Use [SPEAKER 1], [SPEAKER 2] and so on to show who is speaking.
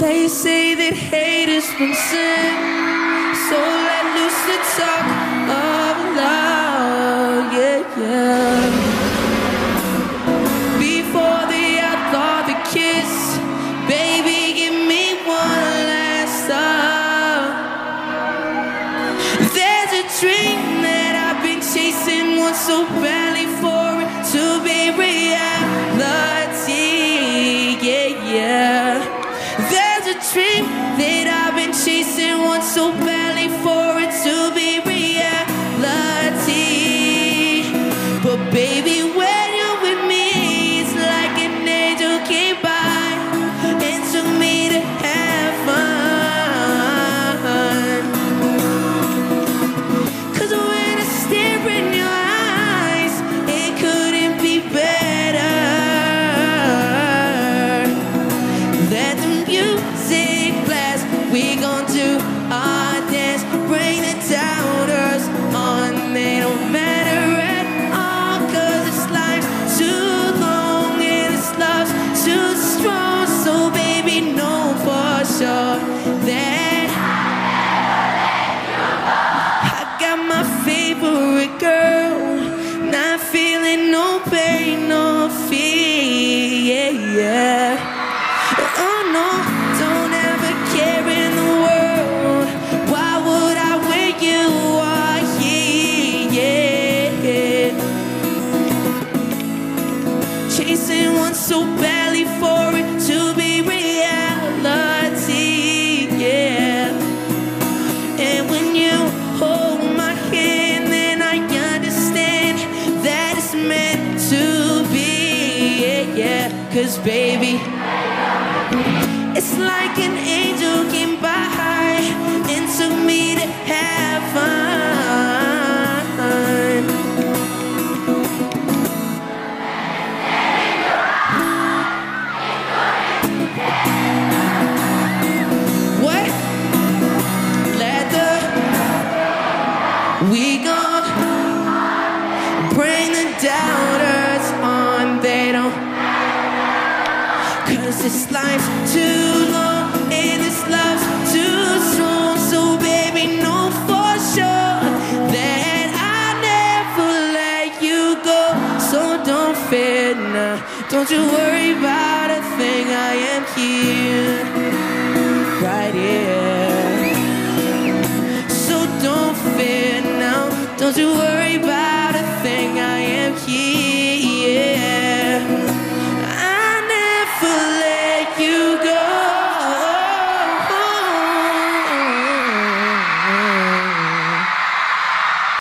[SPEAKER 1] They say that hate is from sin, dream that I've been chasing, want so badly for it to be reality, yeah, yeah. There's a dream that I've been chasing, want so badly for it to be reality. But baby, Yeah, yeah. Cause baby, it's like an angel came by and took me to heaven. What? Let the we gon' bring the doubters on. Don't. Cause this life's too long and this love's too strong. So baby, know for sure that I never let you go. So don't fear now. Don't you worry about a thing. I am here, right here.